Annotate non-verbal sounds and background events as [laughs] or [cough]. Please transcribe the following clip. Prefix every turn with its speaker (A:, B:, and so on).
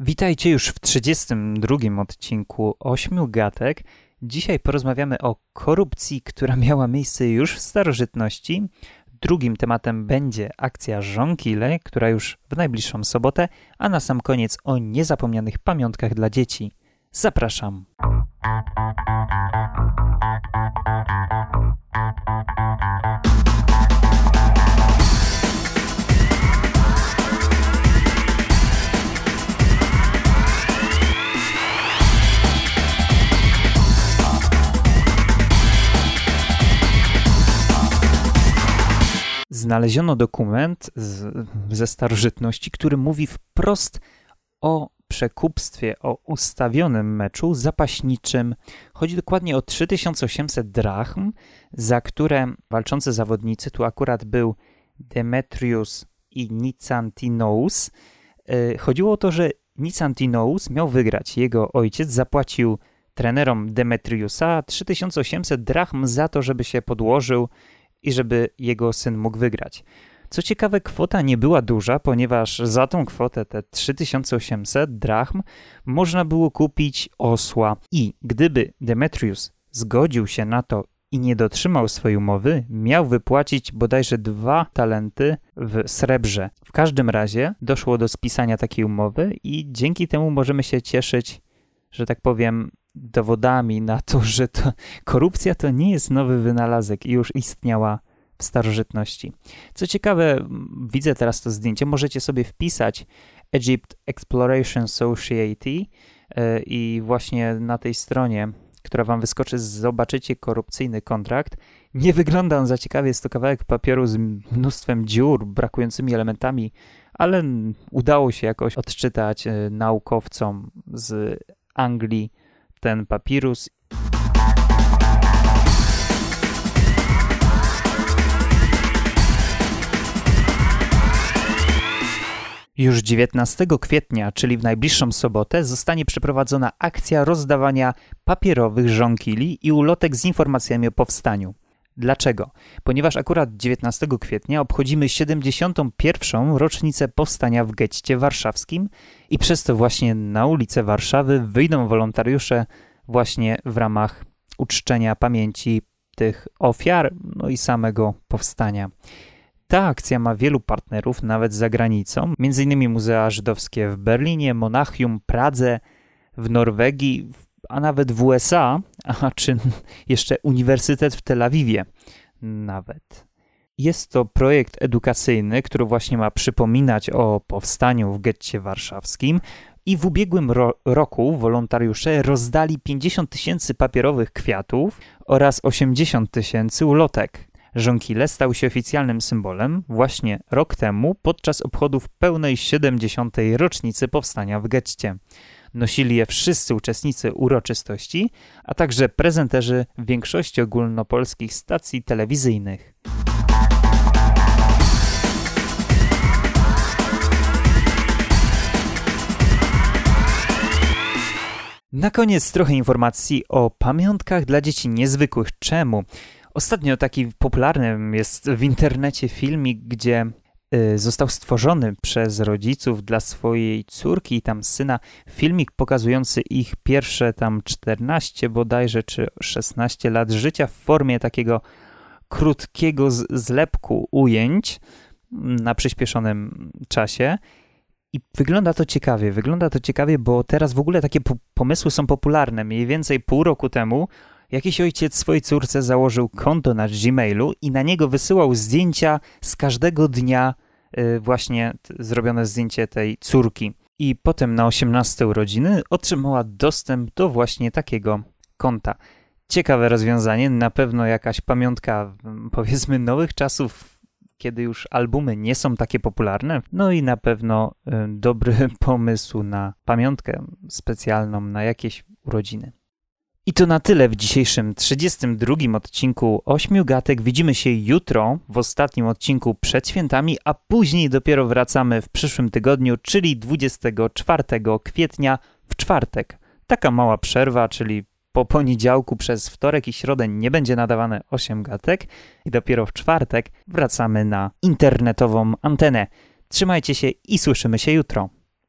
A: Witajcie już w 32 odcinku Ośmiu Gatek. Dzisiaj porozmawiamy o korupcji, która miała miejsce już w starożytności. Drugim tematem będzie akcja Żonkile, która już w najbliższą sobotę, a na sam koniec o niezapomnianych pamiątkach dla dzieci. Zapraszam. Znaleziono dokument z, ze starożytności, który mówi wprost o przekupstwie, o ustawionym meczu zapaśniczym. Chodzi dokładnie o 3800 drachm, za które walczący zawodnicy, tu akurat był Demetrius i Nicantinous. E, chodziło o to, że Nicantinous miał wygrać. Jego ojciec zapłacił trenerom Demetriusa 3800 drachm za to, żeby się podłożył i żeby jego syn mógł wygrać. Co ciekawe, kwota nie była duża, ponieważ za tą kwotę, te 3800 drachm, można było kupić osła. I gdyby Demetrius zgodził się na to i nie dotrzymał swojej umowy, miał wypłacić bodajże dwa talenty w srebrze. W każdym razie doszło do spisania takiej umowy i dzięki temu możemy się cieszyć, że tak powiem, dowodami na to, że to, korupcja to nie jest nowy wynalazek i już istniała w starożytności. Co ciekawe, widzę teraz to zdjęcie, możecie sobie wpisać Egypt Exploration Society e, i właśnie na tej stronie, która wam wyskoczy, zobaczycie korupcyjny kontrakt. Nie wygląda on za ciekawie, jest to kawałek papieru z mnóstwem dziur, brakującymi elementami, ale udało się jakoś odczytać e, naukowcom z Anglii, ten papirus. Już 19 kwietnia, czyli w najbliższą sobotę, zostanie przeprowadzona akcja rozdawania papierowych żonkili i ulotek z informacjami o powstaniu. Dlaczego? Ponieważ akurat 19 kwietnia obchodzimy 71. rocznicę powstania w getcie warszawskim i przez to właśnie na ulicę Warszawy wyjdą wolontariusze właśnie w ramach uczczenia pamięci tych ofiar, no i samego powstania. Ta akcja ma wielu partnerów, nawet za granicą, m.in. Muzea Żydowskie w Berlinie, Monachium, Pradze, w Norwegii, a nawet w USA, a czy jeszcze Uniwersytet w Tel Awiwie nawet. Jest to projekt edukacyjny, który właśnie ma przypominać o powstaniu w getcie warszawskim. I w ubiegłym ro roku wolontariusze rozdali 50 tysięcy papierowych kwiatów oraz 80 tysięcy ulotek. Żonkile stał się oficjalnym symbolem właśnie rok temu podczas obchodów pełnej 70. rocznicy powstania w getcie. Nosili je wszyscy uczestnicy uroczystości, a także prezenterzy większości ogólnopolskich stacji telewizyjnych. Na koniec trochę informacji o pamiątkach dla dzieci niezwykłych. Czemu? Ostatnio taki popularny jest w internecie filmik, gdzie został stworzony przez rodziców dla swojej córki i tam syna filmik pokazujący ich pierwsze tam 14 bodajże czy 16 lat życia w formie takiego krótkiego zlepku ujęć na przyspieszonym czasie i wygląda to ciekawie, wygląda to ciekawie, bo teraz w ogóle takie pomysły są popularne. Mniej więcej pół roku temu jakiś ojciec swojej córce założył konto na Gmailu i na niego wysyłał zdjęcia z każdego dnia, y, właśnie zrobione zdjęcie tej córki. I potem na 18 urodziny otrzymała dostęp do właśnie takiego konta. Ciekawe rozwiązanie, na pewno jakaś pamiątka, powiedzmy, nowych czasów kiedy już albumy nie są takie popularne. No i na pewno y, dobry [laughs] pomysł na pamiątkę specjalną na jakieś urodziny. I to na tyle w dzisiejszym 32 odcinku Ośmiu Gatek. Widzimy się jutro w ostatnim odcinku przed świętami, a później dopiero wracamy w przyszłym tygodniu, czyli 24 kwietnia w czwartek. Taka mała przerwa, czyli po poniedziałku przez wtorek i środę nie będzie nadawane 8 gatek i dopiero w czwartek wracamy na internetową antenę. Trzymajcie się i słyszymy się jutro.